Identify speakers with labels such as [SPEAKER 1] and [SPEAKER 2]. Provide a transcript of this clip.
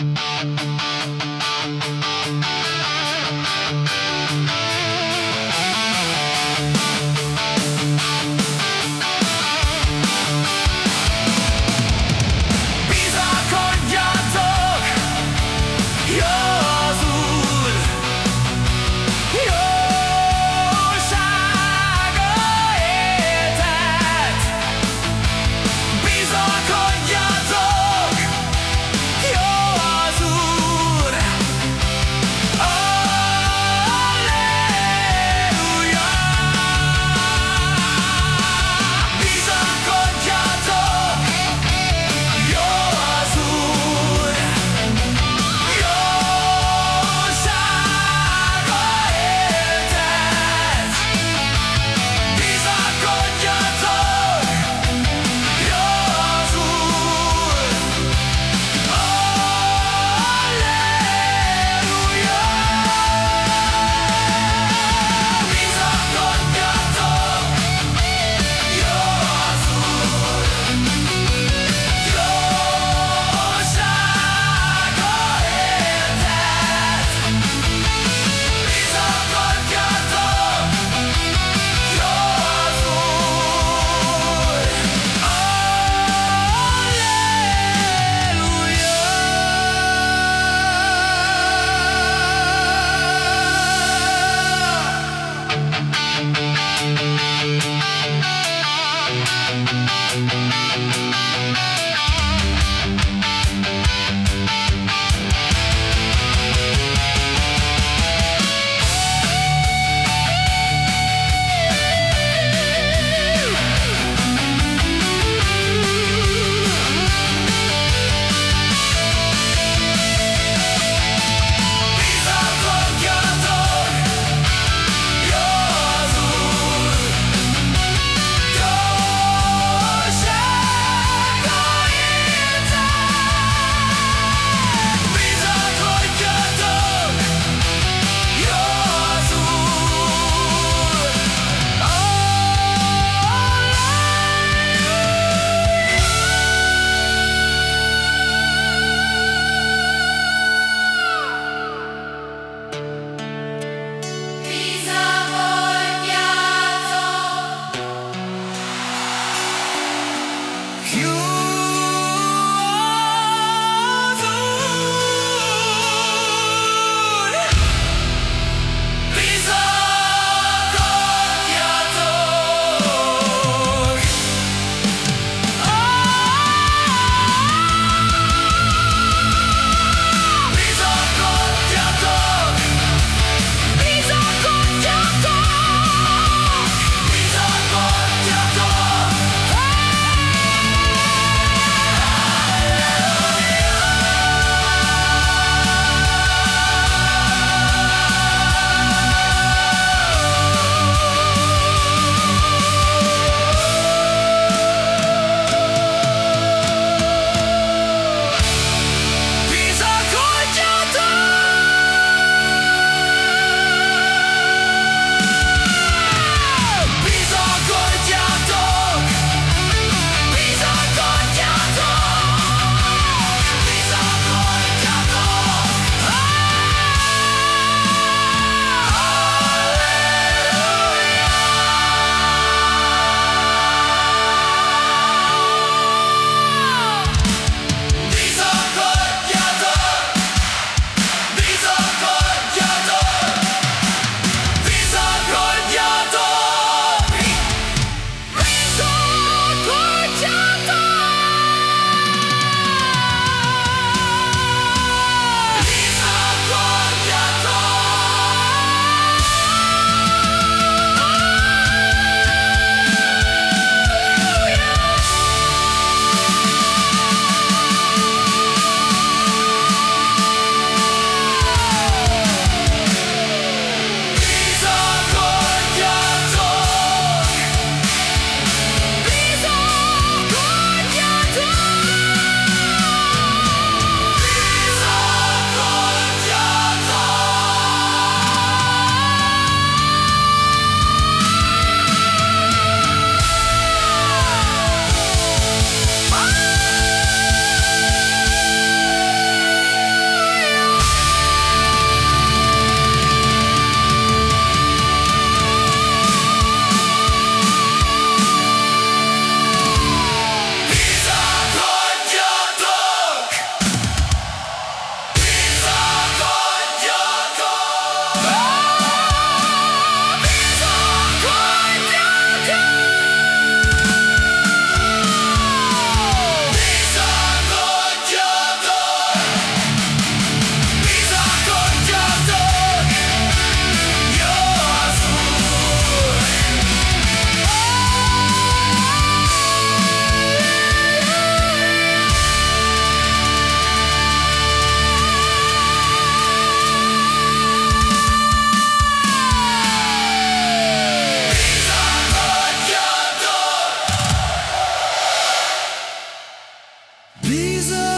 [SPEAKER 1] Thank you. Jesus.